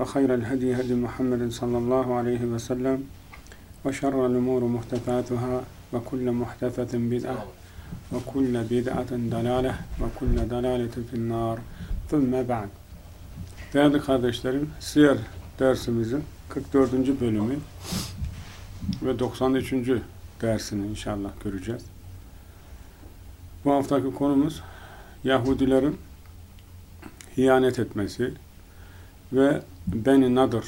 ve hayrel hedi hedi Muhammedin sallallahu aleyhi ve sellem ve şerrel umuru muhtefatuhâ ve kulle muhtefetin bid'a ve kulle bid'atin dalâleh ve kulle dalâletin finnâr thumme ba'd Değerli kardeşlerim, Siyer dersimizin 44. bölümü ve 93. dersini inşallah göreceğiz. Bu haftaki konumuz Yahudilerin hiyanet etmesi, ve Beni Nadır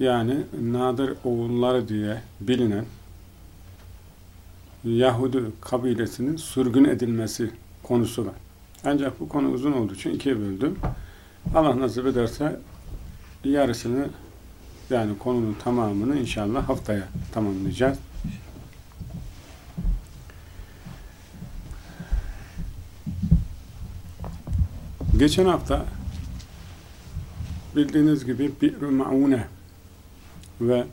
yani Nadır oğulları diye bilinen Yahudi kabilesinin sürgün edilmesi konusu var. Ancak bu konu uzun olduğu için ikiye böldüm. Allah nasip ederse yarısını yani konunun tamamını inşallah haftaya tamamlayacağız. Geçen hafta bildiğiniz gibi bir maune ve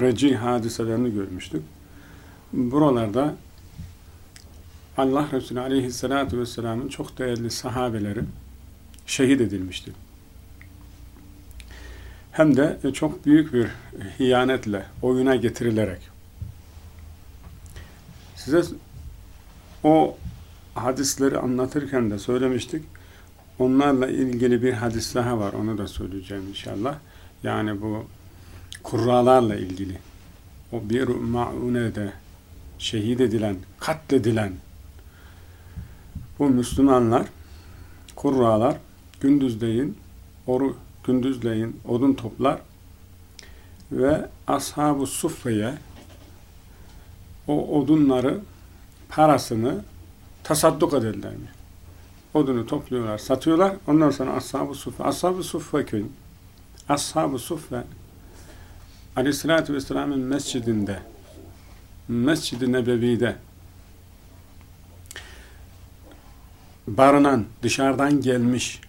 reci hadiselerini görmüştük. Buralarda Allah Resulü Aleyhisselatü Vesselam'ın çok değerli sahabeleri şehit edilmişti. Hem de çok büyük bir hiyanetle, oyuna getirilerek. Size o hadisleri anlatırken de söylemiştik. Onlarla ilgili bir hadis daha var. Onu da söyleyeceğim inşallah. Yani bu kurralarla ilgili. O bir ma'unede şehit edilen, katledilen bu Müslümanlar kurralar gündüzleyin oru gündüzleyin odun toplar ve ashab-ı o odunları parasını tasadduk ederler. Odunu topluyorlar, satıyorlar. Ondan sonra ashab-ı suffe, ashab-ı suffe köyü, ashab-ı suffe Aleyhisselatü Vesselam'ın mescidinde Mescid-i Nebevi'de barınan, dışarıdan gelmiş,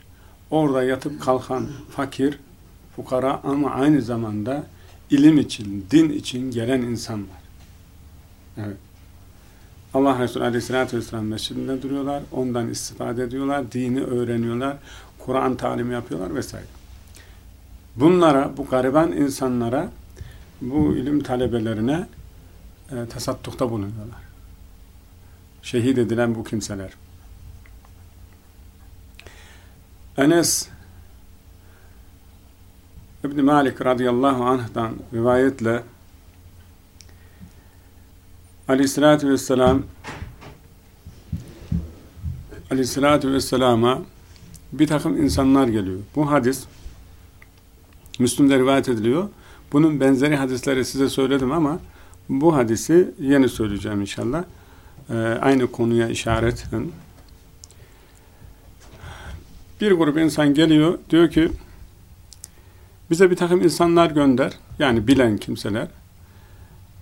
orada yatıp kalkan fakir, fukara ama aynı zamanda ilim için, din için gelen insanlar. Evet. Allah Resulü Aleyhisselatü Vesselam mescidinde duruyorlar, ondan istifade ediyorlar, dini öğreniyorlar, Kur'an talimi yapıyorlar vesaire. Bunlara, bu gariban insanlara, bu ilim talebelerine e, tasaddukta bulunuyorlar. Şehit edilen bu kimseler. Enes İbn Malik radıyallahu anh'dan rivayetle Aleyhissalatü vesselam Aleyhissalatü vesselama bir takım insanlar geliyor. Bu hadis Müslüm'de rivayet ediliyor. Bunun benzeri hadisleri size söyledim ama bu hadisi yeni söyleyeceğim inşallah. Ee, aynı konuya işareten. Bir grup insan geliyor, diyor ki bize bir takım insanlar gönder, yani bilen kimseler.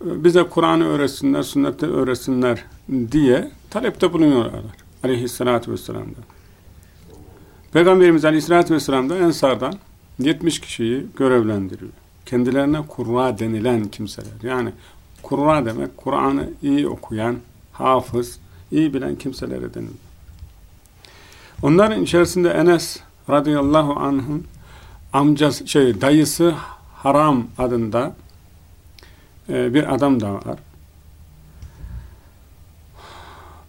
Bize Kur'an'ı öğretsinler, sünneti öğretsinler diye talepte bulunuyorlar. Aleyhissalatü vesselam'dan. Peygamberimiz Aleyhisselatü vesselam'da Ensar'dan 70 kişiyi görevlendiriyor. Kendilerine kurra denilen kimseler. Yani kurra demek Kur'an'ı iyi okuyan, hafız, iyi bilen kimselere denilir. Onların içerisinde Enes radıyallahu anh'ın amcası, şey, dayısı Haram adında bir adam da var.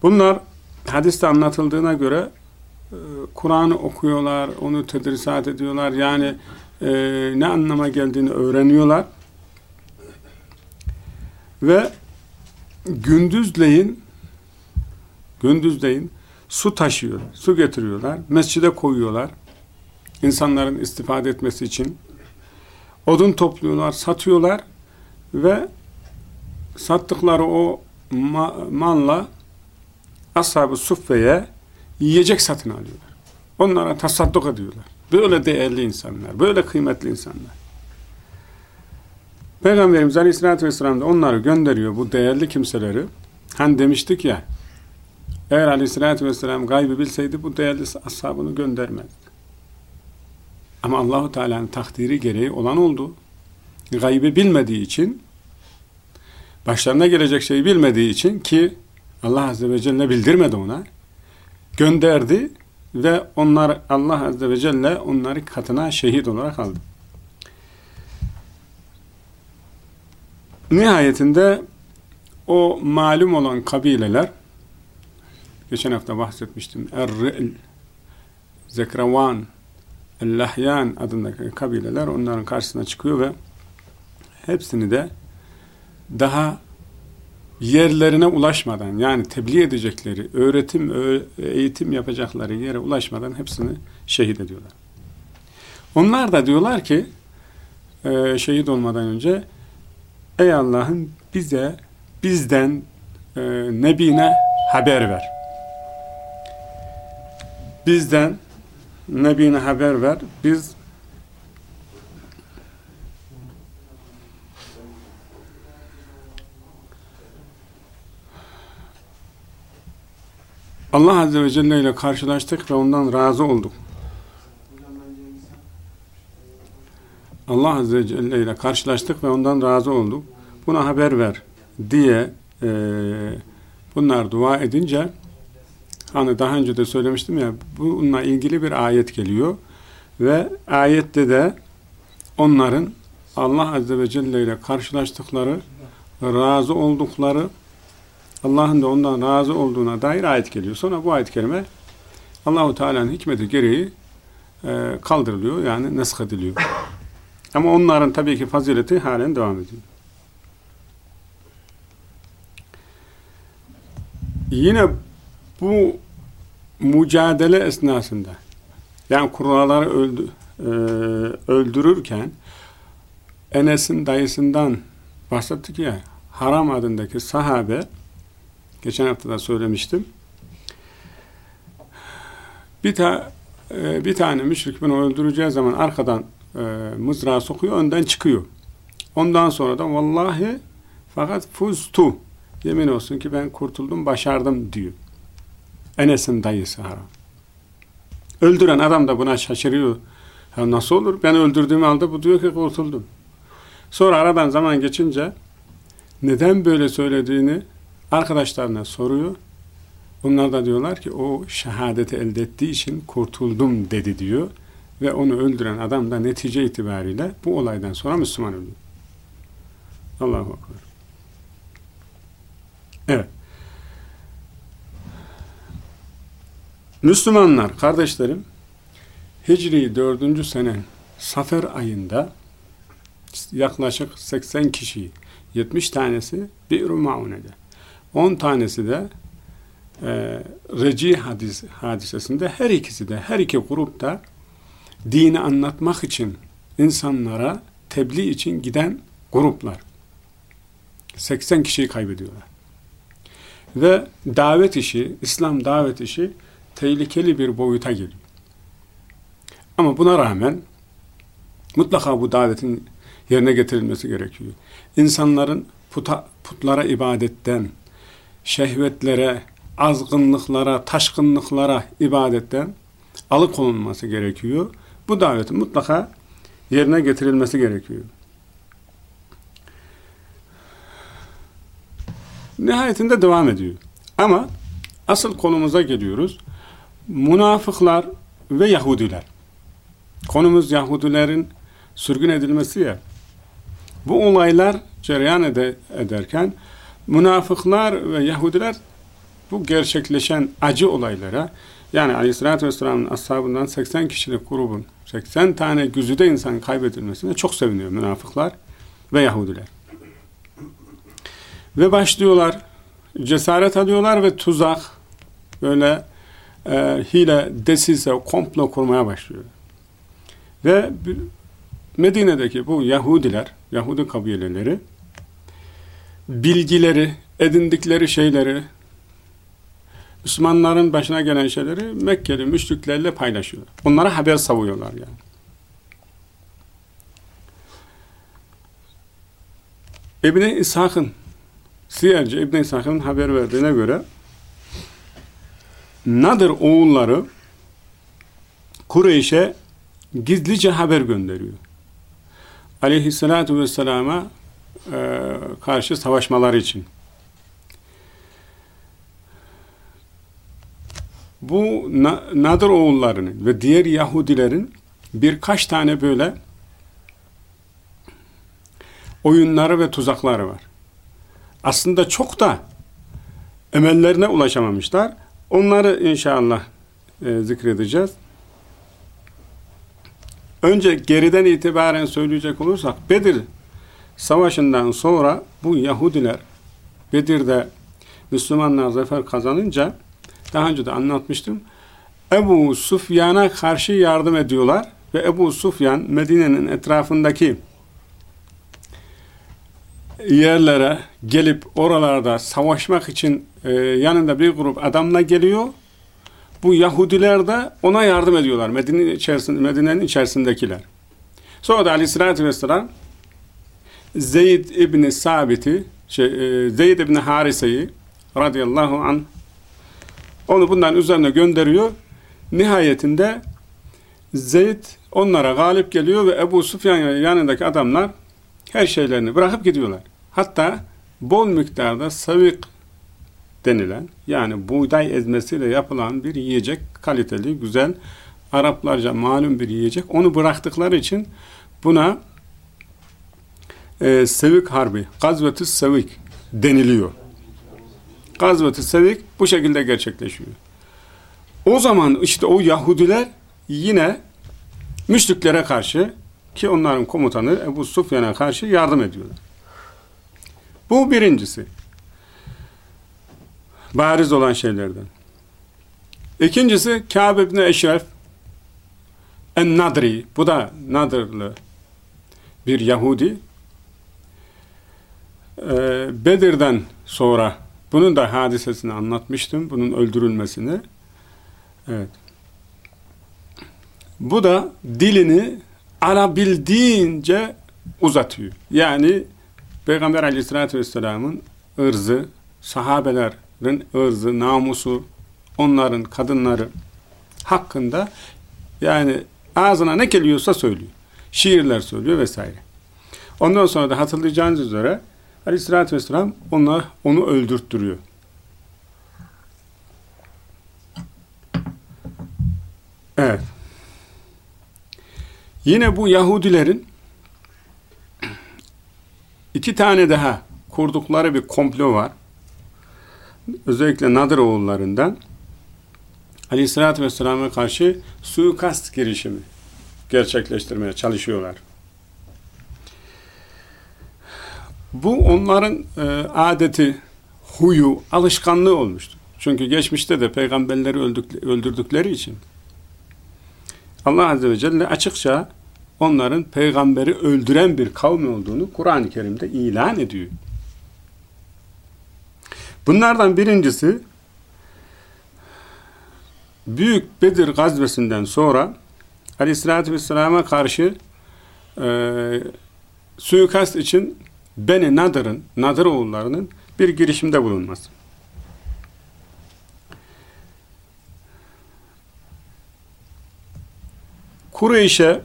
Bunlar hadiste anlatıldığına göre Kur'an'ı okuyorlar, onu tedrisat ediyorlar. Yani e, ne anlama geldiğini öğreniyorlar. Ve gündüzleyin gündüzleyin su taşıyor, su getiriyorlar, mescide koyuyorlar. insanların istifade etmesi için. Odun topluyorlar, satıyorlar ve sattıkları o ma malla ashab-ı suffeye yiyecek satın alıyorlar. Onlara tasadduk ediyorlar. Böyle değerli insanlar, böyle kıymetli insanlar. Peygamberimiz Aleyhisselatü Vesselam da onları gönderiyor, bu değerli kimseleri. Hani demiştik ya, eğer Aleyhisselatü Vesselam gaybı bilseydi bu değerli ashabını göndermezdi. Ama Allahu Teala'nın takdiri gereği olan oldu. Gaybı bilmediği için, başlarına gelecek şeyi bilmediği için ki Allah Azze ve Celle bildirmedi ona, gönderdi ve onlar Allah Azze ve Celle onları katına şehit olarak aldı. Nihayetinde o malum olan kabileler geçen hafta bahsetmiştim. Er-Ri'l, Zekravan, El-Lahyan adındaki kabileler onların karşısına çıkıyor ve hepsini de daha yerlerine ulaşmadan yani tebliğ edecekleri, öğretim, eğitim yapacakları yere ulaşmadan hepsini şehit ediyorlar. Onlar da diyorlar ki e, şehit olmadan önce ey Allah'ın bize bizden e, Nebine haber ver. Bizden Nebine haber ver. Biz Allah Azze ve Celle ile karşılaştık ve ondan razı olduk. Allah Azze ve Celle ile karşılaştık ve ondan razı olduk. Buna haber ver diye e, bunlar dua edince hani daha önce de söylemiştim ya bununla ilgili bir ayet geliyor ve ayette de onların Allah Azze ve Celle ile karşılaştıkları razı oldukları Allah'ın da ondan razı olduğuna dair ayet geliyor. Sonra bu ayet kelime Allahu Teala'nın hikmeti gereği e, kaldırılıyor yani nesk ediliyor. Ama onların tabii ki fazileti halen devam ediyor. Yine bu mücadele esnasında yani kuralları öldü, e, öldürürken Enes'in dayısından bahsettik ya Haram adındaki sahabe Geçen hafta da söylemiştim. Bir, ta, e, bir tane müşrik bunu öldüreceği zaman arkadan e, mızrağı sokuyor, önden çıkıyor. Ondan sonra da vallahi fakat fuztu yemin olsun ki ben kurtuldum, başardım diyor. Enes'in dayısı haram. Öldüren adam da buna şaşırıyor. Ya nasıl olur? Ben öldürdüğüm halde bu diyor ki kurtuldum. Sonra aradan zaman geçince neden böyle söylediğini Arkadaşlarına soruyor. Onlar da diyorlar ki o şehadeti elde ettiği için kurtuldum dedi diyor. Ve onu öldüren adam da netice itibariyle bu olaydan sonra Müslüman oluyor. Allahu Akbar. Evet. Müslümanlar, kardeşlerim, Hicri 4. sene Safer ayında yaklaşık 80 kişi, 70 tanesi bir Maune'de. 10 tanesi de e, Reci hadis, hadisesinde her ikisi de, her iki grup da dini anlatmak için insanlara tebliğ için giden gruplar. 80 kişiyi kaybediyorlar. Ve davet işi, İslam davet işi tehlikeli bir boyuta geliyor. Ama buna rağmen mutlaka bu davetin yerine getirilmesi gerekiyor. İnsanların puta, putlara ibadetten, şehvetlere, azgınlıklara, taşkınlıklara, ibadetten alıkonulması gerekiyor. Bu davetin mutlaka yerine getirilmesi gerekiyor. Nihayetinde devam ediyor. Ama asıl konumuza geliyoruz. Münafıklar ve Yahudiler. Konumuz Yahudilerin sürgün edilmesi ya. Bu olaylar cereyan ede, ederken münafıklar ve Yahudiler bu gerçekleşen acı olaylara Yani Aleyhisselatü Vesselam'ın ashabından 80 kişilik grubun 80 tane güzide insan kaybedilmesine çok seviniyor münafıklar ve Yahudiler. Ve başlıyorlar, cesaret alıyorlar ve tuzak, böyle e, hile, desise, komplo kurmaya başlıyor. Ve Medine'deki bu Yahudiler, Yahudi kabileleri, bilgileri, edindikleri şeyleri, Müslümanların başına gelen şeyleri Mekkeli müşriklerle paylaşıyorlar. Onlara haber savuyorlar yani. İbni İshak'ın Siyerci İbni İshak'ın haber verdiğine göre Nadir oğulları Kureyş'e gizlice haber gönderiyor. Aleyhissalatu vesselama karşı savaşmaları için. Bu Nadir oğullarının ve diğer Yahudilerin birkaç tane böyle oyunları ve tuzakları var. Aslında çok da emellerine ulaşamamışlar. Onları inşallah e, zikredeceğiz. Önce geriden itibaren söyleyecek olursak Bedir Savaşı'ndan sonra bu Yahudiler Bedir'de Müslümanlar zafer kazanınca daha önce de anlatmıştım. Ebu Sufyan'a karşı yardım ediyorlar ve Ebu Sufyan Medine'nin etrafındaki yerlere gelip oralarda savaşmak için e, yanında bir grup adamla geliyor. Bu Yahudiler de ona yardım ediyorlar. Medine'nin içerisinde, Medine'nin içerisindekiler. Sonra da Aleyhisselatü Vesselam Zeyd İbni Sabit'i şey, e, Zeyd İbni Harise'yi radıyallahu anh onu bundan üzerine gönderiyor. Nihayetinde Zeyd onlara galip geliyor ve Ebu Sufyan yanındaki adamlar her şeylerini bırakıp gidiyorlar. Hatta bol miktarda savik denilen yani buğday ezmesiyle yapılan bir yiyecek kaliteli, güzel, Araplarca malum bir yiyecek. Onu bıraktıkları için buna e, Sevik Harbi, Gazvet-i Sevik deniliyor. Gazvet-i Sevik bu şekilde gerçekleşiyor. O zaman işte o Yahudiler yine müşriklere karşı ki onların komutanı Ebu Sufyan'a karşı yardım ediyorlar. Bu birincisi. Bariz olan şeylerden. İkincisi Kâb ibn Eşref En-Nadri. Bu da Nadırlı bir Yahudi. Ee, Bedir'den sonra bunun da hadisesini anlatmıştım. Bunun öldürülmesini. Evet. Bu da dilini alabildiğince uzatıyor. Yani Peygamber aleyhissalatü vesselamın ırzı, sahabelerin ırzı, namusu, onların kadınları hakkında yani ağzına ne geliyorsa söylüyor. Şiirler söylüyor vesaire. Ondan sonra da hatırlayacağınız üzere aleyhissalatü vesselam ona, onu öldürttürüyor. Evet. Yine bu Yahudilerin iki tane daha kurdukları bir komplo var. Özellikle Nadir oğullarından Aleyhisselatü Vesselam'a karşı suikast girişimi gerçekleştirmeye çalışıyorlar. Bu onların e, adeti, huyu, alışkanlığı olmuştu. Çünkü geçmişte de peygamberleri öldük, öldürdükleri için Allah Azze ve Celle açıkça onların peygamberi öldüren bir kavmi olduğunu Kur'an-ı Kerim'de ilan ediyor. Bunlardan birincisi Büyük Bedir gazvesinden sonra Aleyhisselatü Vesselam'a karşı e, suikast için Beni Nadır'ın, Nadır oğullarının bir girişimde bulunması. Kureyş'e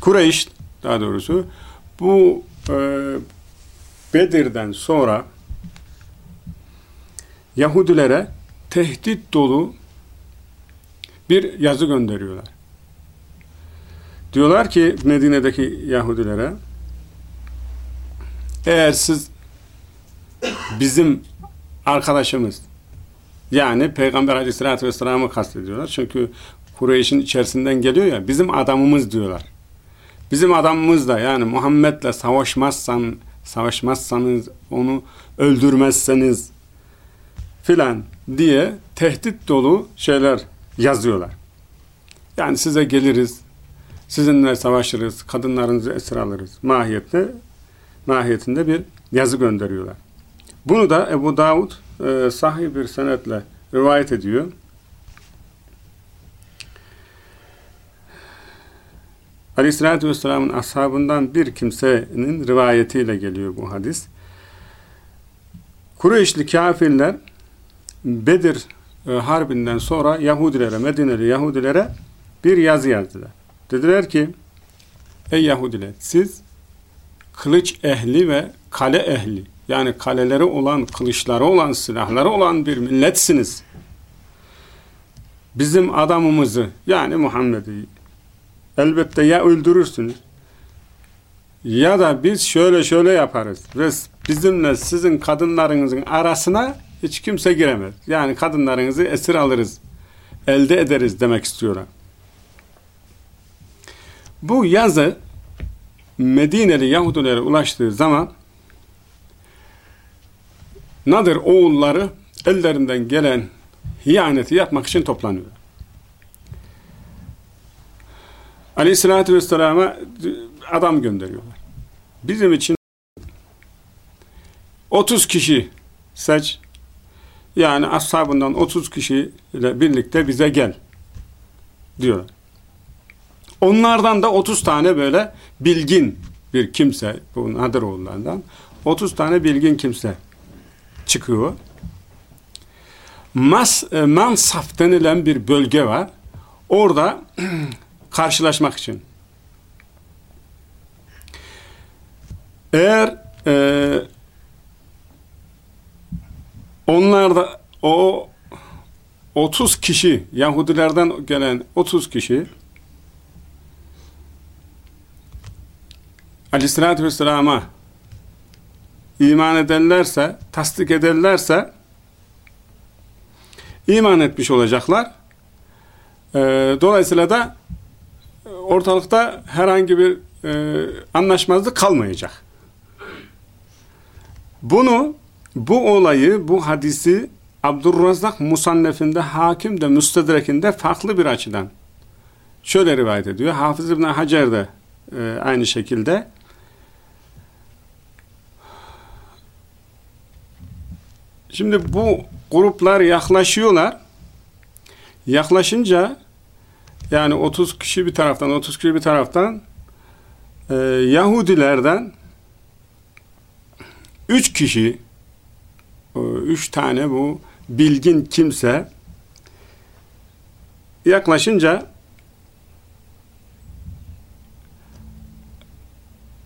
Kureyş daha doğrusu bu e, Bedir'den sonra Yahudilere tehdit dolu bir yazı gönderiyorlar. Diyorlar ki Medine'deki Yahudilere eğer siz bizim arkadaşımız Yani Peygamber aleyhissalatü vesselam'ı kastediyorlar. Çünkü Kureyş'in içerisinden geliyor ya bizim adamımız diyorlar. Bizim adamımız da yani Muhammed'le savaşmazsan, savaşmazsanız, onu öldürmezseniz filan diye tehdit dolu şeyler yazıyorlar. Yani size geliriz, sizinle savaşırız, kadınlarınızı esir alırız. Mahiyette, mahiyetinde bir yazı gönderiyorlar. Bunu da Ebu Davud e, sahih bir senetle rivayet ediyor. Aleyhisselatü Vesselam'ın ashabından bir kimsenin rivayetiyle geliyor bu hadis. Kureyşli kafirler Bedir e, harbinden sonra Yahudilere, Medineli Yahudilere bir yazı yazdılar. Dediler ki Ey Yahudiler siz kılıç ehli ve kale ehli yani kaleleri olan, kılıçları olan, silahları olan bir milletsiniz. Bizim adamımızı yani Muhammed'i elbette ya öldürürsünüz ya da biz şöyle şöyle yaparız ve bizimle sizin kadınlarınızın arasına hiç kimse giremez. Yani kadınlarınızı esir alırız, elde ederiz demek istiyorlar. Bu yazı Medineli Yahudilere ulaştığı zaman Nadir oğulları ellerinden gelen hiyaneti yapmak için toplanıyor. Aleyhissalatü Vesselam'a adam gönderiyorlar. Bizim için 30 kişi seç yani ashabından 30 kişiyle birlikte bize gel diyorlar. Onlardan da 30 tane böyle bilgin bir kimse bu Nadir oğullarından 30 tane bilgin kimse çıkıyor. Mas, e, Mansaf denilen bir bölge var. Orada karşılaşmak için. Eğer e, onlar o 30 kişi Yahudilerden gelen 30 kişi Aleyhisselatü Vesselam'a iman ederlerse, tasdik ederlerse iman etmiş olacaklar. E, dolayısıyla da ortalıkta herhangi bir e, anlaşmazlık kalmayacak. Bunu, bu olayı, bu hadisi Abdurrazak Musannef'inde, Hakim de Müstedrek'inde farklı bir açıdan şöyle rivayet ediyor. Hafız İbn Hacer de e, aynı şekilde Şimdi bu gruplar yaklaşıyorlar. Yaklaşınca yani 30 kişi bir taraftan 30 kişi bir taraftan e, Yahudilerden 3 kişi 3 tane bu bilgin kimse yaklaşınca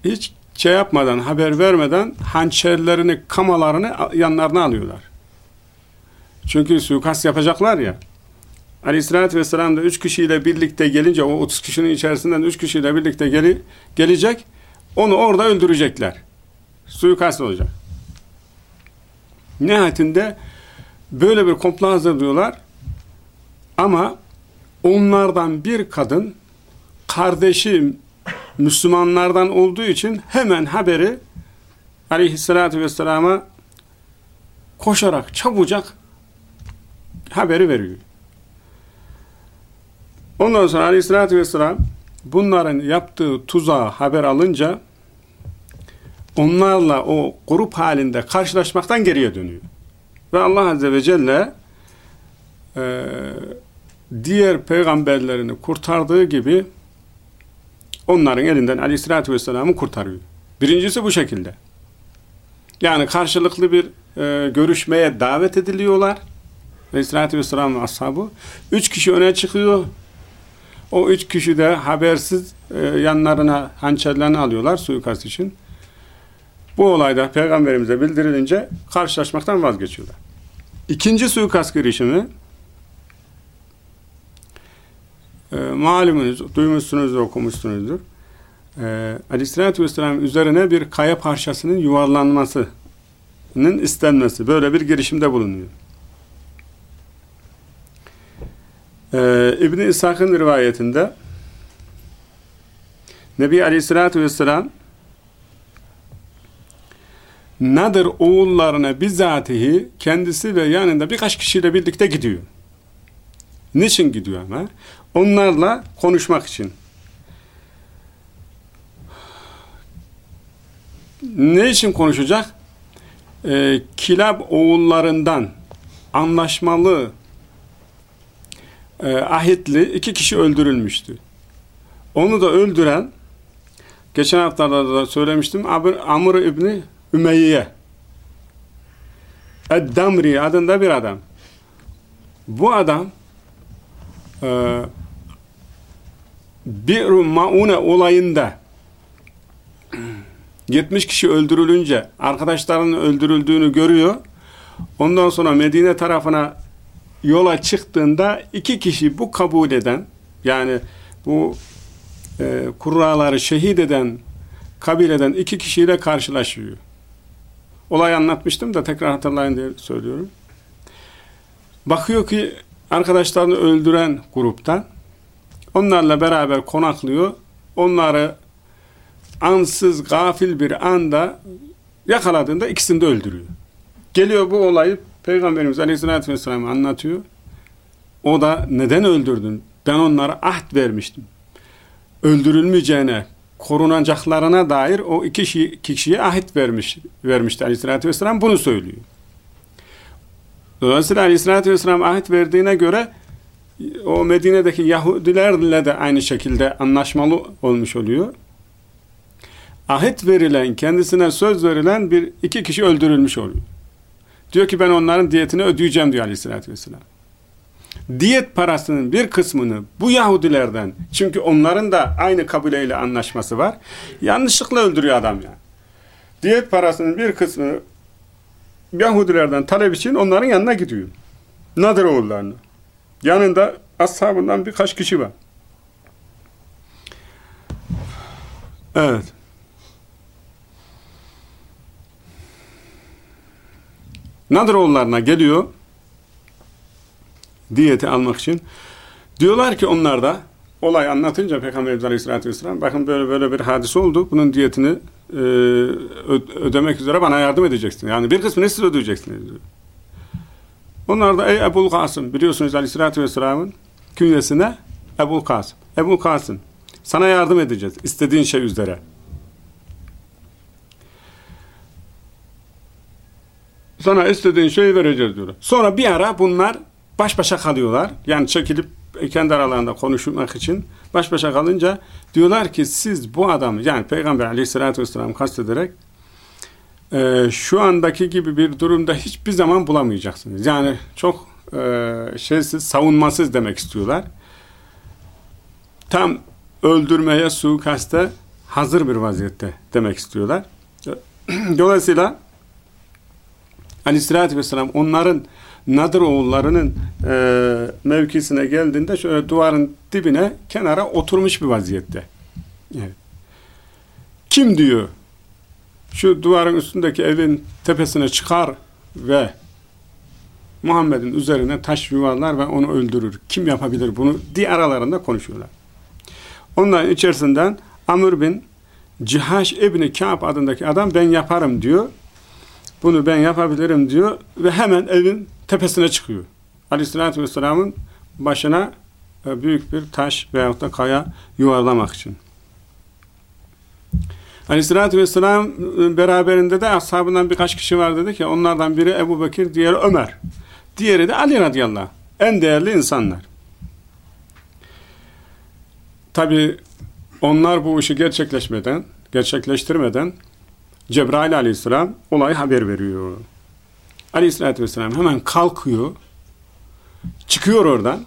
hiç şey yapmadan, haber vermeden hançerlerini, kamalarını yanlarına alıyorlar. Çünkü suikast yapacaklar ya. Aleyhissalatü vesselam da üç kişiyle birlikte gelince, o 30 kişinin içerisinden üç kişiyle birlikte geli, gelecek, onu orada öldürecekler. Suikast olacak. Nihayetinde böyle bir komplo hazırlıyorlar. Ama onlardan bir kadın kardeşi Müslümanlardan olduğu için hemen haberi aleyhissalatü vesselama koşarak çabucak haberi veriyor. Ondan sonra aleyhissalatü vesselam bunların yaptığı tuzağa haber alınca onlarla o grup halinde karşılaşmaktan geriye dönüyor. Ve Allah Azze ve Celle e, diğer peygamberlerini kurtardığı gibi onların elinden aleyhissalatü vesselam'ı kurtarıyor. Birincisi bu şekilde. Yani karşılıklı bir e, görüşmeye davet ediliyorlar. Aleyhissalatü vesselam ve ashabı. Üç kişi öne çıkıyor. O üç kişi de habersiz e, yanlarına hançerlerini alıyorlar suikast için. Bu olayda peygamberimize bildirilince karşılaşmaktan vazgeçiyorlar. İkinci suikast girişimi e, malumunuz, duymuşsunuzdur, okumuşsunuzdur. E, Aleyhisselatü Vesselam üzerine bir kaya parçasının yuvarlanmasının istenmesi. Böyle bir girişimde bulunuyor. Ee, İbn-i İshak'ın rivayetinde Nebi Aleyhisselatü Vesselam Nadir oğullarına bizatihi kendisi ve yanında birkaç kişiyle birlikte gidiyor. Niçin gidiyor ama? Onlarla konuşmak için. Ne için konuşacak? Ee, Kilab oğullarından anlaşmalı e, ahitli iki kişi öldürülmüştü. Onu da öldüren geçen haftalarda da söylemiştim Amr İbni Ümeyye Eddamri adında bir adam. Bu adam e, bir maune olayında 70 kişi öldürülünce arkadaşlarının öldürüldüğünü görüyor. Ondan sonra Medine tarafına yola çıktığında iki kişi bu kabul eden yani bu e, kurraları şehit eden kabileden iki kişiyle karşılaşıyor. Olayı anlatmıştım da tekrar hatırlayın diye söylüyorum. Bakıyor ki arkadaşlarını öldüren gruptan onlarla beraber konaklıyor. Onları ansız gafil bir anda yakaladığında ikisini de öldürüyor. Geliyor bu olayı Peygamberimiz Aleyhisselatü Vesselam'a anlatıyor. O da neden öldürdün? Ben onlara ahd vermiştim. Öldürülmeyeceğine, korunacaklarına dair o iki, kişi, iki kişiye ahit vermiş, vermişti Aleyhisselatü Vesselam. Bunu söylüyor. Dolayısıyla Aleyhisselatü Vesselam ahit verdiğine göre o Medine'deki Yahudilerle de aynı şekilde anlaşmalı olmuş oluyor. Ahit verilen, kendisine söz verilen bir iki kişi öldürülmüş oluyor. Diyor ki ben onların diyetini ödeyeceğim diyor aleyhissalatü vesselam. Diyet parasının bir kısmını bu Yahudilerden çünkü onların da aynı kabileyle anlaşması var. Yanlışlıkla öldürüyor adam yani. Diyet parasının bir kısmını Yahudilerden talep için onların yanına gidiyor. Nadir oğullarını. Yanında ashabından birkaç kişi var. Evet. Nadiroğullarına geliyor diyeti almak için. Diyorlar ki onlar da olay anlatınca Peygamberimiz Aleyhisselatü Vesselam bakın böyle böyle bir hadise oldu. Bunun diyetini e, ödemek üzere bana yardım edeceksin. Yani bir kısmını siz ödeyeceksiniz diyor. Onlar da ey Ebul Kasım biliyorsunuz Aleyhisselatü Vesselam'ın künyesine Ebul Kasım. Ebul Kasım sana yardım edeceğiz istediğin şey üzere. Sana istediğin şeyi vereceğiz diyorlar. Sonra bir ara bunlar baş başa kalıyorlar. Yani çekilip kendi aralarında konuşmak için baş başa kalınca diyorlar ki siz bu adamı yani Peygamber aleyhissalatü vesselam kastederek e, şu andaki gibi bir durumda hiçbir zaman bulamayacaksınız. Yani çok e, şeysiz, savunmasız demek istiyorlar. Tam öldürmeye, suikaste hazır bir vaziyette demek istiyorlar. Dolayısıyla aleyhissalatü vesselam onların Nadir oğullarının e, mevkisine geldiğinde şöyle duvarın dibine kenara oturmuş bir vaziyette. Evet. Kim diyor şu duvarın üstündeki evin tepesine çıkar ve Muhammed'in üzerine taş yuvarlar ve onu öldürür. Kim yapabilir bunu diye aralarında konuşuyorlar. Onların içerisinden Amr bin Cihaş İbni Ka'b adındaki adam ben yaparım diyor bunu ben yapabilirim diyor ve hemen evin tepesine çıkıyor. Aleyhissalatü vesselamın başına e, büyük bir taş veyahut da kaya yuvarlamak için. Aleyhissalatü vesselam e, beraberinde de ashabından birkaç kişi var dedi ki onlardan biri Ebu Bekir, diğeri Ömer. Diğeri de Ali radıyallahu anh. En değerli insanlar. Tabi onlar bu işi gerçekleşmeden, gerçekleştirmeden Cebrail aleyhisselam olayı haber veriyor. Aleyhisselatü vesselam hemen kalkıyor, çıkıyor oradan.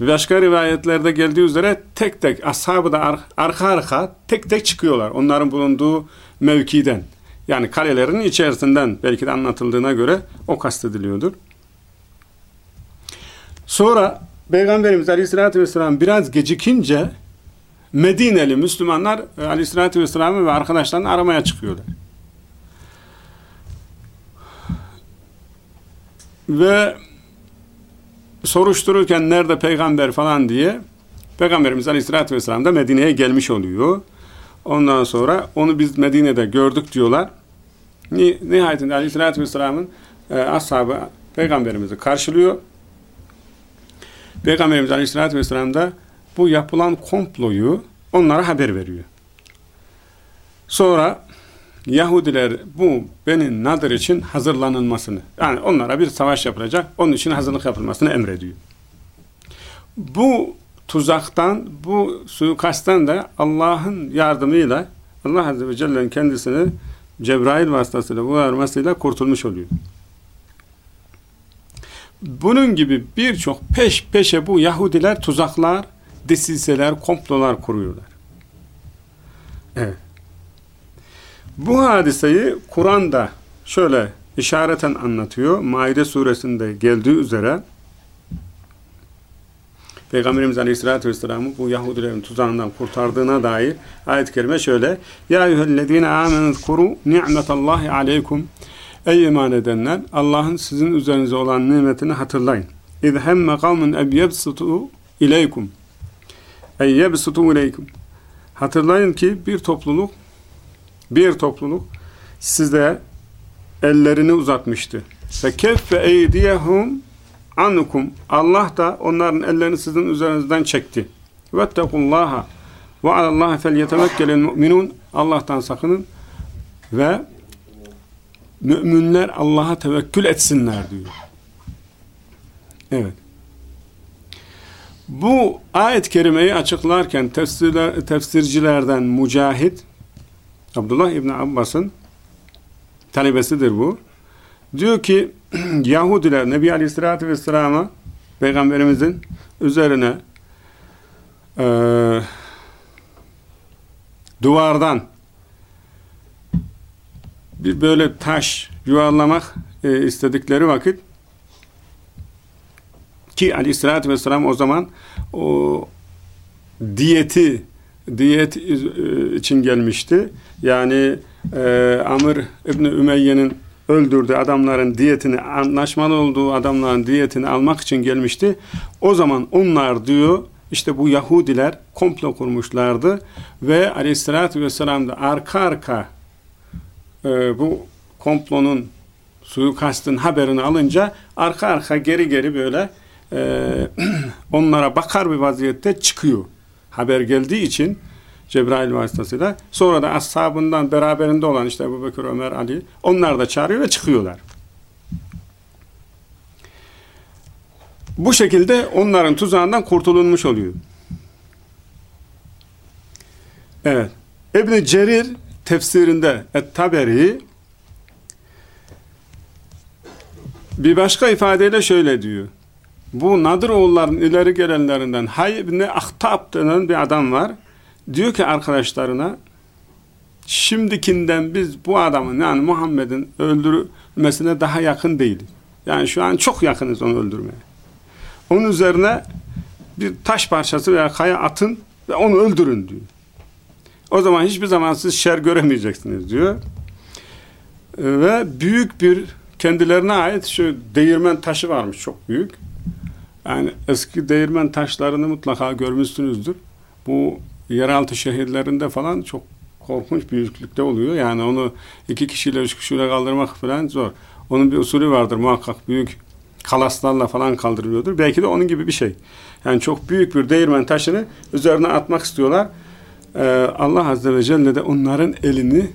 Başka rivayetlerde geldiği üzere tek tek ashabı da arka arka tek tek çıkıyorlar. Onların bulunduğu mevkiden. Yani kalelerin içerisinden belki de anlatıldığına göre o kastediliyordur. Sonra Peygamberimiz Aleyhisselatü Vesselam biraz gecikince Medineli Müslümanlar e, Aleyhisselatü Vesselam'ı ve arkadaşlarını aramaya çıkıyorlar. Ve soruştururken nerede peygamber falan diye Peygamberimiz Aleyhisselatü Vesselam da Medine'ye gelmiş oluyor. Ondan sonra onu biz Medine'de gördük diyorlar. Nihayetinde Aleyhisselatü Vesselam'ın e, ashabı Peygamberimizi karşılıyor. Peygamberimiz Aleyhisselatü Vesselam da bu yapılan komployu onlara haber veriyor. Sonra Yahudiler bu Beni Nadir için hazırlanılmasını, yani onlara bir savaş yapılacak, onun için hazırlık yapılmasını emrediyor. Bu tuzaktan, bu suikastten de Allah'ın yardımıyla Allah Azze ve Celle'nin kendisini Cebrail vasıtasıyla uyarmasıyla kurtulmuş oluyor. Bunun gibi birçok peş peşe bu Yahudiler tuzaklar, desiseler, komplolar kuruyorlar. Evet. Bu hadiseyi Kur'an'da şöyle işareten anlatıyor. Maide suresinde geldiği üzere Peygamberimiz Aleyhisselatü Vesselam'ı bu Yahudilerin tuzağından kurtardığına dair ayet-i kerime şöyle Ya eyyühellezine amenet kuru ni'metallahi aleykum Ey iman edenler Allah'ın sizin üzerinize olan nimetini hatırlayın. İz hemme kavmun eb yebsutu ileykum Ey yebsutu ileykum Hatırlayın ki bir topluluk bir topluluk size ellerini uzatmıştı. Ve keffe eydiyehum anukum. Allah da onların ellerini sizin üzerinizden çekti. Vettekullaha ve alallahi fel yetemekkelil mu'minun. Allah'tan sakının ve müminler Allah'a tevekkül etsinler diyor. Evet. Bu ayet-i kerimeyi açıklarken tefsirler, tefsircilerden Mücahit Abdullah İbni Abbas'ın talebesidir bu. Diyor ki Yahudiler Nebi Aleyhisselatü Vesselam'a Peygamberimizin üzerine e, duvardan bir böyle taş yuvarlamak e, istedikleri vakit ki Aleyhisselatü Vesselam o zaman o diyeti diyet e, için gelmişti. Yani e, Amr İbni Ümeyye'nin öldürdüğü adamların diyetini, anlaşmalı olduğu adamların diyetini almak için gelmişti. O zaman onlar diyor, işte bu Yahudiler komplo kurmuşlardı ve aleyhissalatü vesselam da arka arka e, bu komplonun suikastın haberini alınca arka arka geri geri böyle e, onlara bakar bir vaziyette çıkıyor. Haber geldiği için Cebrail vasıtasıyla. Sonra da ashabından beraberinde olan işte Ebu Bekir, Ömer, Ali onlar da çağırıyor ve çıkıyorlar. Bu şekilde onların tuzağından kurtulunmuş oluyor. Evet. ibn Cerir tefsirinde Et-Taberi bir başka ifadeyle şöyle diyor. Bu Nadir oğulların ileri gelenlerinden Hay ibn Ahtab denen bir adam var. Diyor ki arkadaşlarına şimdikinden biz bu adamın yani Muhammed'in öldürülmesine daha yakın değiliz. Yani şu an çok yakınız onu öldürmeye. Onun üzerine bir taş parçası veya kaya atın ve onu öldürün diyor. O zaman hiçbir zaman siz şer göremeyeceksiniz diyor. Ve büyük bir kendilerine ait şu değirmen taşı varmış çok büyük. Yani eski değirmen taşlarını mutlaka görmüşsünüzdür. Bu yeraltı şehirlerinde falan çok korkunç büyüklükte oluyor. Yani onu iki kişiyle, üç kişiyle kaldırmak falan zor. Onun bir usulü vardır muhakkak büyük kalaslarla falan kaldırılıyordur. Belki de onun gibi bir şey. Yani çok büyük bir değirmen taşını üzerine atmak istiyorlar. Ee, Allah Azze ve Celle de onların elini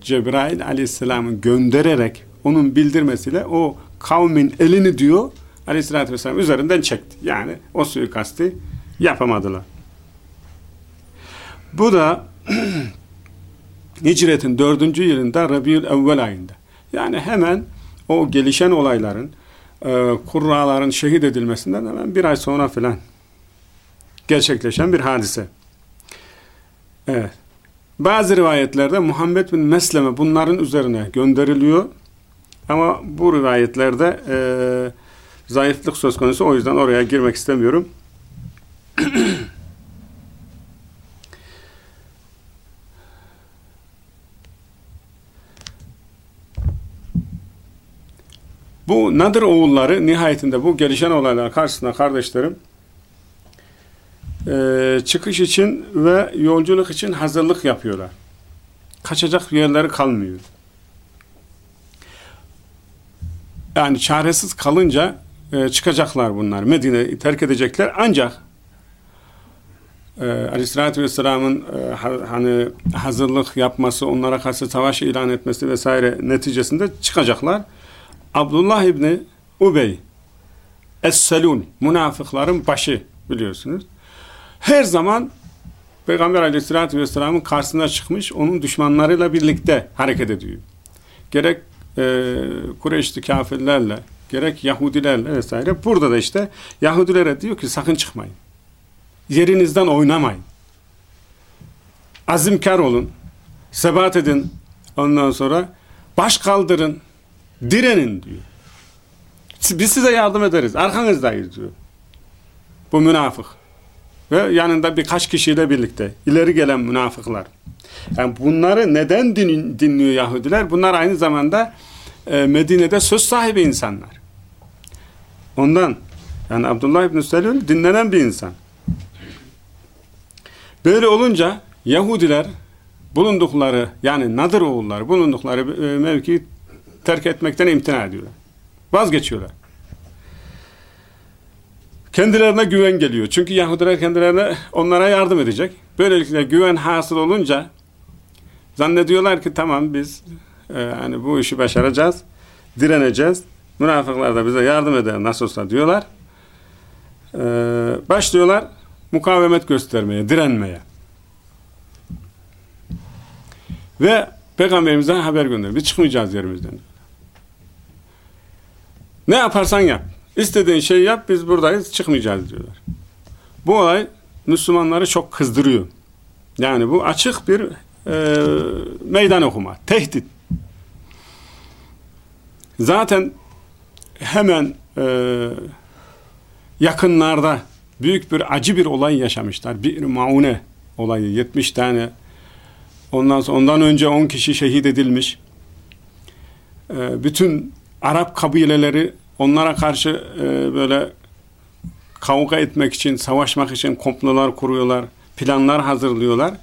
Cebrail Aleyhisselam'ı göndererek onun bildirmesiyle o kavmin elini diyor Aleyhisselatü Vesselam üzerinden çekti. Yani o suikasti yapamadılar. Bu da Hicret'in dördüncü yılında Rabiül Evvel ayında. Yani hemen o gelişen olayların e, kurraların şehit edilmesinden hemen bir ay sonra filan gerçekleşen bir hadise. Evet. Bazı rivayetlerde Muhammed bin Mesleme bunların üzerine gönderiliyor. Ama bu rivayetlerde e, zayıflık söz konusu. O yüzden oraya girmek istemiyorum. Bu Nadir oğulları nihayetinde bu gelişen olaylar karşısında kardeşlerim e, çıkış için ve yolculuk için hazırlık yapıyorlar. Kaçacak yerleri kalmıyor. Yani çaresiz kalınca e, çıkacaklar bunlar. Medine'yi terk edecekler. Ancak e, Aleyhisselatü Vesselam'ın e, hani hazırlık yapması, onlara karşı savaş ilan etmesi vesaire neticesinde çıkacaklar. Abdullah İbni Ubey Es-Selun münafıkların başı biliyorsunuz. Her zaman Peygamber Aleyhisselatü Vesselam'ın karşısına çıkmış, onun düşmanlarıyla birlikte hareket ediyor. Gerek e, Kureyşli kafirlerle, gerek Yahudilerle vesaire. Burada da işte Yahudilere diyor ki sakın çıkmayın. Yerinizden oynamayın. Azimkar olun. Sebat edin. Ondan sonra baş kaldırın. Direnin diyor. Biz size yardım ederiz. Arkanızdayız diyor. Bu münafık. Ve yanında birkaç kişiyle birlikte. ileri gelen münafıklar. Yani bunları neden din, dinliyor Yahudiler? Bunlar aynı zamanda e, Medine'de söz sahibi insanlar. Ondan yani Abdullah İbn-i Selül dinlenen bir insan. Böyle olunca Yahudiler bulundukları yani Nadir oğulları bulundukları e, mevkiyi terk etmekten imtina ediyorlar. Vazgeçiyorlar. Kendilerine güven geliyor. Çünkü Yahudiler kendilerine onlara yardım edecek. Böylelikle güven hasıl olunca zannediyorlar ki tamam biz e, hani bu işi başaracağız. Direneceğiz. Münafıklar da bize yardım eder nasıl olsa diyorlar. E, başlıyorlar mukavemet göstermeye, direnmeye. Ve Peygamberimize haber gönderiyor. Biz çıkmayacağız yerimizden. Ne yaparsan yap. İstediğin şeyi yap biz buradayız çıkmayacağız diyorlar. Bu olay Müslümanları çok kızdırıyor. Yani bu açık bir e, meydan okuma, tehdit. Zaten hemen e, yakınlarda büyük bir acı bir olay yaşamışlar. Bir maune olayı 70 tane ondan sonra ondan önce 10 kişi şehit edilmiş. E, bütün Arap kabileleri onlara karşı e, böyle kavga etmek için, savaşmak için komplolar kuruyorlar, planlar hazırlıyorlar.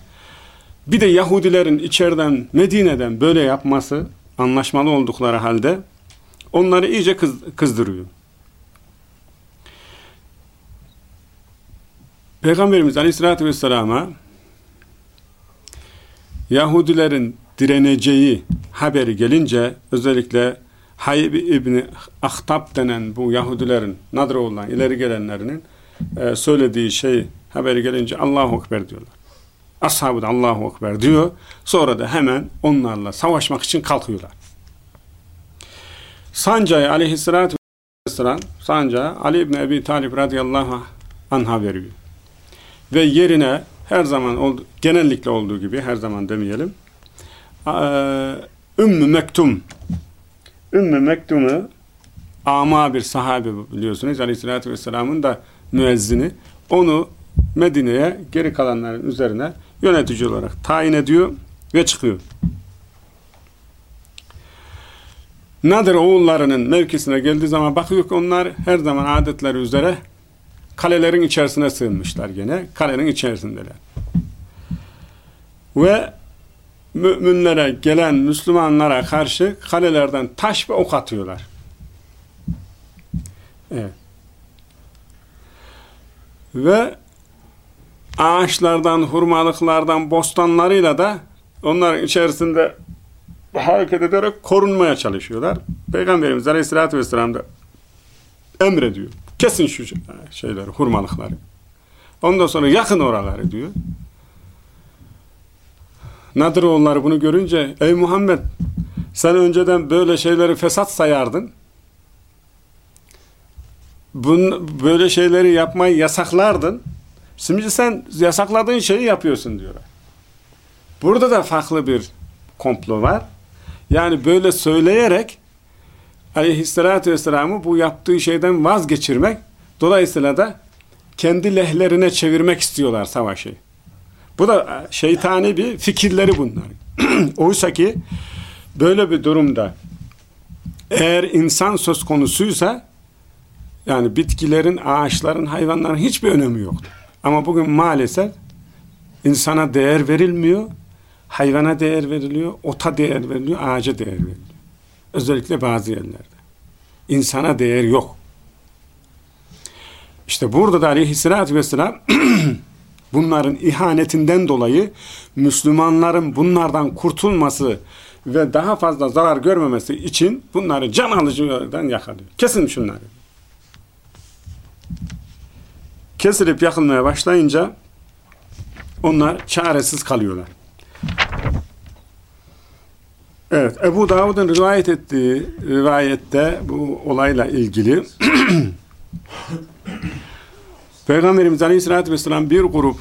Bir de Yahudilerin içeriden, Medine'den böyle yapması, anlaşmalı oldukları halde onları iyice kız, kızdırıyor. Peygamberimiz Aleyhisselatü Vesselam'a Yahudilerin direneceği haberi gelince özellikle Hayb İbni Ahtab denen bu Yahudilerin Nadroğlu'ndan ileri gelenlerinin e, söylediği şey haberi gelince Allahu Ekber diyorlar. Ashabı da Allahu Ekber diyor. Sonra da hemen onlarla savaşmak için kalkıyorlar. Sanca'yı aleyhissalatü vesselam Sancağı Ali İbni Ebi Talib radıyallahu anh'a veriyor. Ve yerine her zaman oldu, genellikle olduğu gibi her zaman demeyelim Ümmü Mektum Ümmü Mektum'u ama bir sahabe biliyorsunuz Aleyhisselatü Vesselam'ın da müezzini onu Medine'ye geri kalanların üzerine yönetici olarak tayin ediyor ve çıkıyor. Nadir oğullarının mevkisine geldiği zaman bakıyor ki onlar her zaman adetleri üzere kalelerin içerisine sığınmışlar gene. Kalenin içerisindeler. Ve müminlere gelen Müslümanlara karşı kalelerden taş ve ok atıyorlar. Evet. Ve ağaçlardan, hurmalıklardan, bostanlarıyla da onların içerisinde hareket ederek korunmaya çalışıyorlar. Peygamberimiz Aleyhisselatü Vesselam da emrediyor. Kesin şu şeyleri, hurmalıkları. Ondan sonra yakın oraları diyor. Nadiroğulları bunu görünce ey Muhammed sen önceden böyle şeyleri fesat sayardın. Bun, böyle şeyleri yapmayı yasaklardın. Şimdi sen yasakladığın şeyi yapıyorsun diyorlar. Burada da farklı bir komplo var. Yani böyle söyleyerek aleyhissalatü vesselam'ı bu yaptığı şeyden vazgeçirmek dolayısıyla da kendi lehlerine çevirmek istiyorlar savaşı. Bu da e, şeytani bir fikirleri bunlar. Oysa ki böyle bir durumda Eğer insan söz konusuysa yani bitkilerin, ağaçların, hayvanların hiçbir önemi yoktu. Ama bugün maalesef insana değer verilmiyor, hayvana değer veriliyor, ota değer veriliyor, ağaca değer veriliyor. Özellikle bazı yerlerde. İnsana değer yok. İşte burada da aleyhissalatü vesselam bunların ihanetinden dolayı Müslümanların bunlardan kurtulması ve daha fazla zarar görmemesi için bunları can alıcıdan yakalıyor. Kesin şunları. Kesilip yakılmaya başlayınca onlar çaresiz kalıyorlar. Evet, Ebu Davud'un rivayet ettiği rivayette bu olayla ilgili Peygamberimiz Aleyhisselatü Vesselam bir grup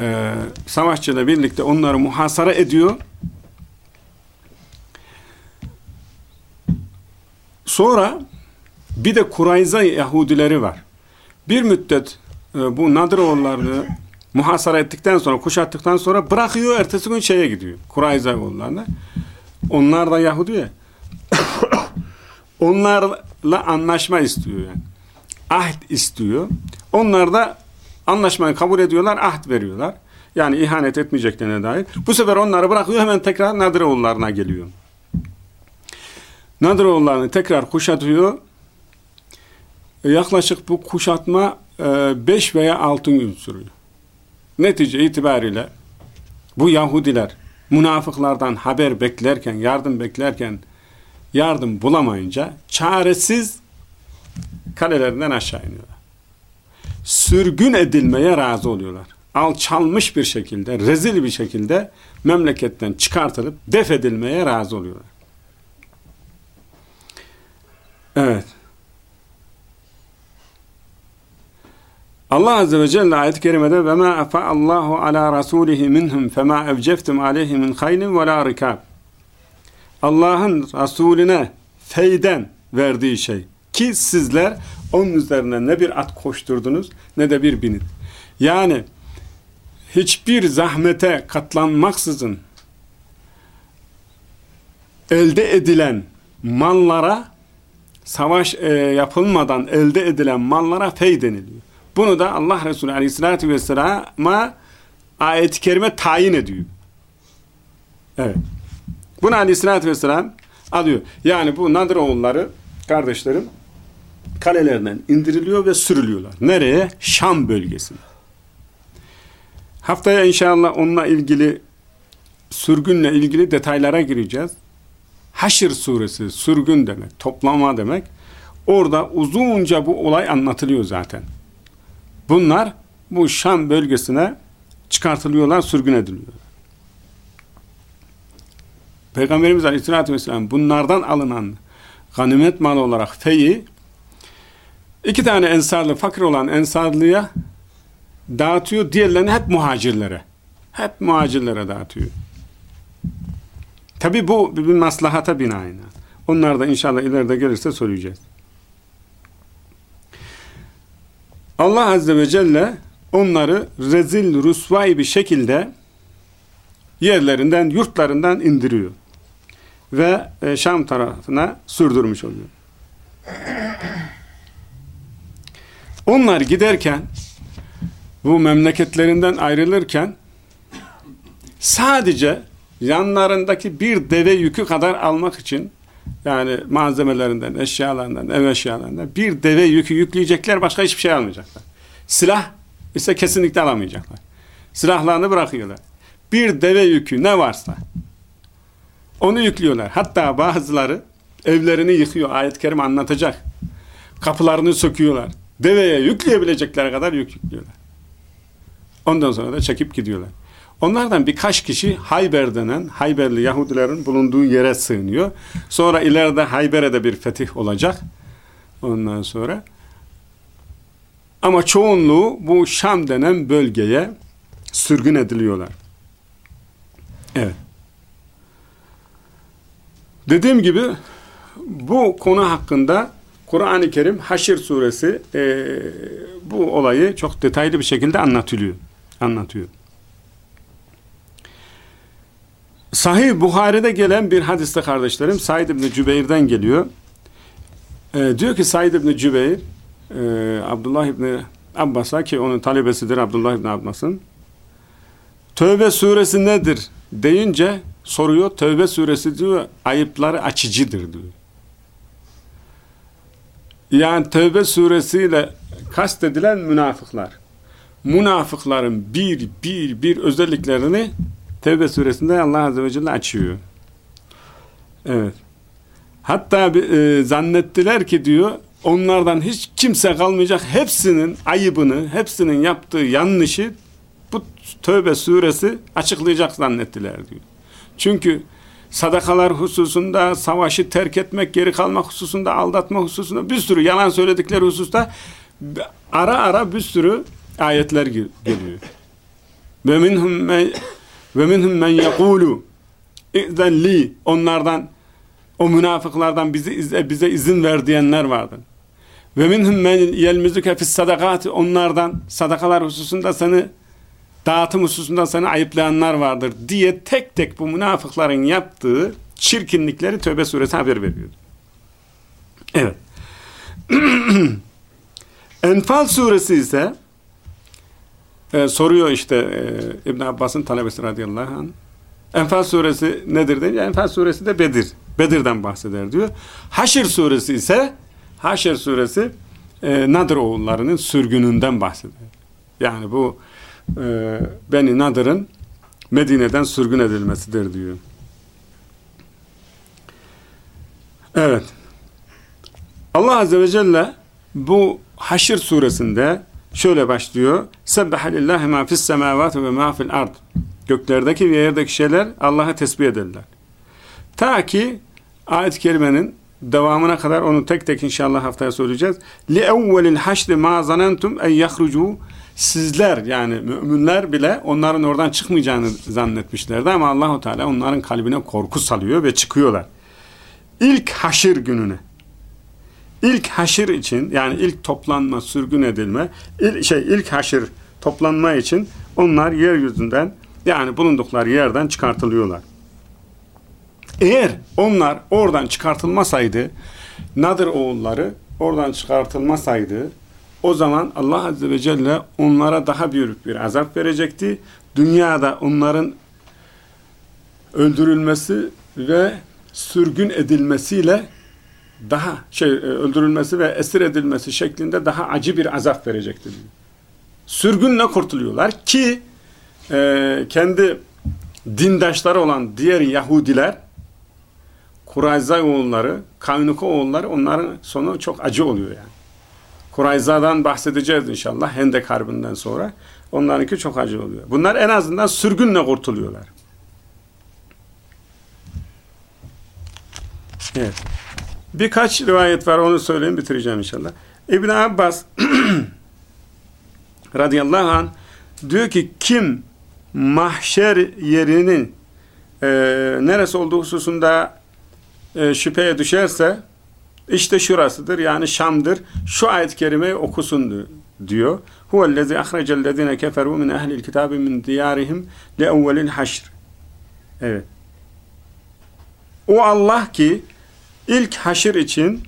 e, savaşçıyla birlikte onları muhasara ediyor. Sonra bir de Kurayza Yahudileri var. Bir müddet e, bu Nadiroğullarını muhasara ettikten sonra, kuşattıktan sonra bırakıyor, ertesi gün şeye gidiyor. Kurayza oğullarına. Onlar da Yahudi ya. Onlarla anlaşma istiyor yani. Ahd istiyor. Onlar da anlaşmayı kabul ediyorlar, ahd veriyorlar. Yani ihanet etmeyeceklerine dair. Bu sefer onları bırakıyor, hemen tekrar Nadiroğullarına geliyor. Nadiroğullarını tekrar kuşatıyor. Yaklaşık bu kuşatma 5 veya 6 gün sürüyor. Netice itibariyle bu Yahudiler münafıklardan haber beklerken, yardım beklerken yardım bulamayınca çaresiz kalelerinden aşağı iniyorlar. Sürgün edilmeye razı oluyorlar. Alçalmış bir şekilde, rezil bir şekilde memleketten çıkartılıp def edilmeye razı oluyorlar. Evet. Allah Azze ve Celle ayet-i kerimede ve ma Allahu ala rasulihi minhum fema evceftum aleyhi min haylin ve Allah'ın Resulüne feyden verdiği şey ki sizler onun üzerine ne bir at koşturdunuz ne de bir binit. Yani hiçbir zahmete katlanmaksızın elde edilen mallara savaş e, yapılmadan elde edilen mallara fey deniliyor. Bunu da Allah Resulü Aleyhisselatü Vesselam'a ayet-i kerime tayin ediyor. Evet. Bunu Aleyhisselatü Vesselam alıyor. Yani bu Nadir oğulları kardeşlerim kalelerinden indiriliyor ve sürülüyorlar. Nereye? Şam bölgesine. Haftaya inşallah onunla ilgili sürgünle ilgili detaylara gireceğiz. Haşr suresi sürgün demek, toplama demek. Orada uzunca bu olay anlatılıyor zaten. Bunlar bu Şam bölgesine çıkartılıyorlar, sürgün ediliyorlar. Peygamberimiz Aleyhisselatü Vesselam bunlardan alınan ganimet malı olarak feyi iki tane ensarlı, fakir olan ensarlıya dağıtıyor. Diğerlerini hep muhacirlere. Hep muhacirlere dağıtıyor. Tabi bu bir maslahata binaen. Onlar da inşallah ileride gelirse söyleyeceğiz. Allah Azze ve Celle onları rezil, rusvay bir şekilde yerlerinden, yurtlarından indiriyor. Ve e, Şam tarafına sürdürmüş oluyor. Onlar giderken bu memleketlerinden ayrılırken sadece yanlarındaki bir deve yükü kadar almak için yani malzemelerinden, eşyalarından, ev eşyalarından bir deve yükü yükleyecekler, başka hiçbir şey almayacaklar. Silah ise kesinlikle alamayacaklar. Silahlarını bırakıyorlar. Bir deve yükü ne varsa onu yüklüyorlar. Hatta bazıları evlerini yıkıyor. Ayet-i Kerim anlatacak. Kapılarını söküyorlar. Deveye yükleyebilecekler kadar yük yüklüyorlar. Ondan sonra da çekip gidiyorlar. Onlardan birkaç kişi Hayber denen Hayberli Yahudilerin bulunduğu yere sığınıyor. Sonra ileride Hayber'e de bir fetih olacak. Ondan sonra ama çoğunluğu bu Şam denen bölgeye sürgün ediliyorlar. Evet. Dediğim gibi bu konu hakkında Kur'an-ı Kerim Haşr suresi e, bu olayı çok detaylı bir şekilde anlatılıyor. Anlatıyor. Sahih Buhari'de gelen bir hadiste kardeşlerim Said İbni Cübeyr'den geliyor. E, diyor ki Said İbni Cübeyr e, Abdullah İbni Abbas'a ki onun talebesidir Abdullah İbni Abbas'ın Tövbe suresi nedir deyince soruyor. Tövbe suresi diyor ayıpları açıcıdır diyor. Yani Tövbe suresiyle kastedilen münafıklar. Münafıkların bir bir bir özelliklerini Tevbe suresinde Allah Azze ve Celle açıyor. Evet. Hatta e, zannettiler ki diyor onlardan hiç kimse kalmayacak. Hepsinin ayıbını, hepsinin yaptığı yanlışı bu Tövbe suresi açıklayacak zannettiler diyor. Çünkü sadakalar hususunda, savaşı terk etmek, geri kalmak hususunda, aldatma hususunda bir sürü yalan söyledikleri hususta ara ara bir sürü ayetler geliyor. Ve minhum ve minhum men yekulu li onlardan o münafıklardan bizi bize izin ver diyenler vardır. Ve minhum men yelmizuke fis sadakat onlardan sadakalar hususunda seni dağıtım hususunda seni ayıplayanlar vardır diye tek tek bu münafıkların yaptığı çirkinlikleri Tövbe suresi haber veriyor. Evet. Enfal suresi ise e, soruyor işte e, İbn Abbas'ın talebesi radıyallahu anh. Enfal suresi nedir deyince Enfal suresi de Bedir. Bedir'den bahseder diyor. Haşr suresi ise Haşr suresi e, Nadir oğullarının sürgününden bahseder. Yani bu e, Beni Nadir'ın Medine'den sürgün edilmesidir diyor. Evet. Allah Azze ve Celle bu Haşr suresinde şöyle başlıyor. Sebbaha lillahi ma fis semavati ve ma fil ard. Göklerdeki ve yerdeki şeyler Allah'a tesbih ederler. Ta ki ayet-i kerimenin devamına kadar onu tek tek inşallah haftaya söyleyeceğiz. Li evvelil haşri ma zanentum en sizler yani müminler bile onların oradan çıkmayacağını zannetmişlerdi ama Allahu Teala onların kalbine korku salıyor ve çıkıyorlar. İlk haşir gününe İlk haşir için yani ilk toplanma, sürgün edilme, il, şey ilk haşir toplanma için onlar yeryüzünden yani bulundukları yerden çıkartılıyorlar. Eğer onlar oradan çıkartılmasaydı, Nadir oğulları oradan çıkartılmasaydı, o zaman Allah Azze ve Celle onlara daha büyük bir azap verecekti. Dünyada onların öldürülmesi ve sürgün edilmesiyle daha şey e, öldürülmesi ve esir edilmesi şeklinde daha acı bir azap verecektir. Sürgünle kurtuluyorlar ki e, kendi dindaşları olan diğer Yahudiler Kurayza oğulları, Kavnuka oğulları onların sonu çok acı oluyor yani. Kurayza'dan bahsedeceğiz inşallah Hendek Harbi'nden sonra. Onlarınki çok acı oluyor. Bunlar en azından sürgünle kurtuluyorlar. Evet. Birkaç rivayet var onu söyleyeyim bitireceğim inşallah. İbn Abbas radıyallahu anh diyor ki kim mahşer yerinin e, neresi olduğu hususunda e, şüpheye düşerse işte şurasıdır yani Şam'dır. Şu ayet-i kerimeyi okusun diyor. Huvellezî ahrecellezîne keferû min ehlil kitâbi min diyârihim li evvelil haşr. Evet. O Allah ki İlk haşir için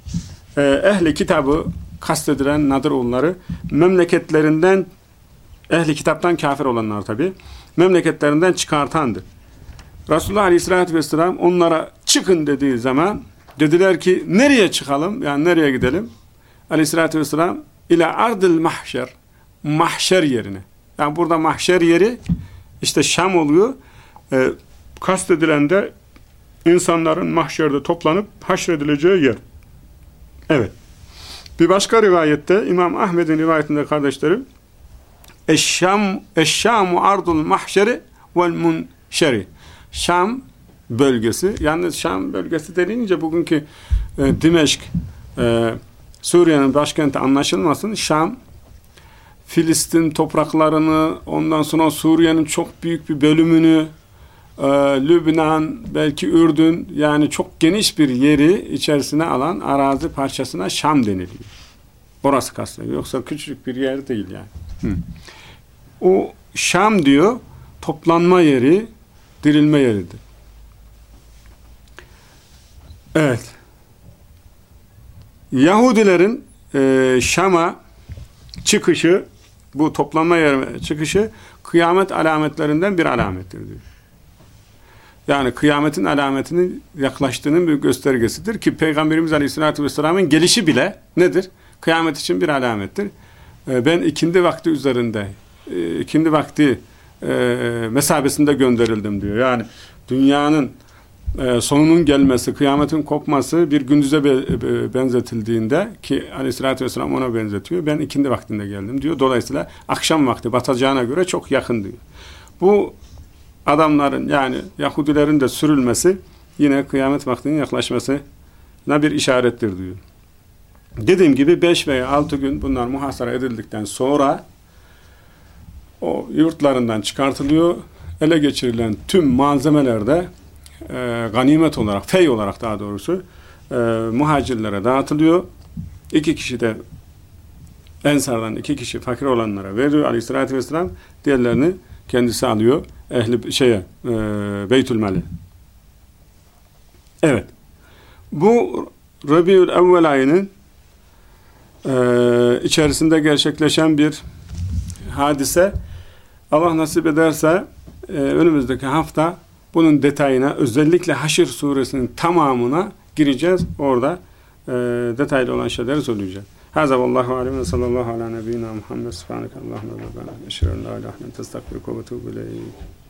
e, ehli kitabı kastedilen Nadiroğulları memleketlerinden ehli kitaptan kafir olanlar tabi memleketlerinden çıkartandı. Resulullah Aleyhisselatü Vesselam onlara çıkın dediği zaman dediler ki nereye çıkalım yani nereye gidelim? Aleyhisselatü Vesselam ile ardıl mahşer mahşer yerine. Yani burada mahşer yeri işte Şam oluyor. E, kastedilen de insanların mahşerde toplanıp haşredileceği yer. Evet. Bir başka rivayette İmam Ahmet'in rivayetinde kardeşlerim Eşşam eşşamu ardul mahşeri vel munşeri. Şam bölgesi. Yalnız Şam bölgesi dediğince bugünkü e, Dimeşk e, Suriye'nin başkenti anlaşılmasın. Şam Filistin topraklarını ondan sonra Suriye'nin çok büyük bir bölümünü e, Lübnan, belki Ürdün yani çok geniş bir yeri içerisine alan arazi parçasına Şam deniliyor. Orası kastediyor. Yoksa küçük bir yer değil yani. Hı. O Şam diyor toplanma yeri, dirilme yeridir. Evet. Yahudilerin e, Şam'a çıkışı, bu toplanma yerine çıkışı kıyamet alametlerinden bir alamettir diyor. Yani kıyametin alametinin yaklaştığının bir göstergesidir ki Peygamberimiz Aleyhisselatü Vesselam'ın gelişi bile nedir? Kıyamet için bir alamettir. E, ben ikindi vakti üzerinde, e, ikindi vakti e, mesabesinde gönderildim diyor. Yani dünyanın e, sonunun gelmesi, kıyametin kopması bir gündüze be, be, benzetildiğinde ki aleyhissalatü vesselam ona benzetiyor. Ben ikindi vaktinde geldim diyor. Dolayısıyla akşam vakti batacağına göre çok yakın diyor. Bu adamların yani Yahudilerin de sürülmesi yine kıyamet vaktinin yaklaşmasına bir işarettir diyor. Dediğim gibi 5 veya 6 gün bunlar muhasara edildikten sonra o yurtlarından çıkartılıyor. Ele geçirilen tüm malzemeler de e, ganimet olarak, fey olarak daha doğrusu e, muhacirlere dağıtılıyor. İki kişi de Ensardan iki kişi fakir olanlara veriyor aleyhissalatü vesselam. Diğerlerini kendisi alıyor. Ehli şeye e, Beytülmali. Evet. Bu Rabiül Evvel ayının e, içerisinde gerçekleşen bir hadise. Allah nasip ederse e, önümüzdeki hafta bunun detayına özellikle Haşr suresinin tamamına gireceğiz. Orada e, detaylı olan şeyleri söyleyeceğiz. Haza vallahu alem ve sallallahu ala nebiyyina Muhammed subhaneke ve ben eşhedü en la ilahe illa ente estağfiruke ve etûbü ileyk.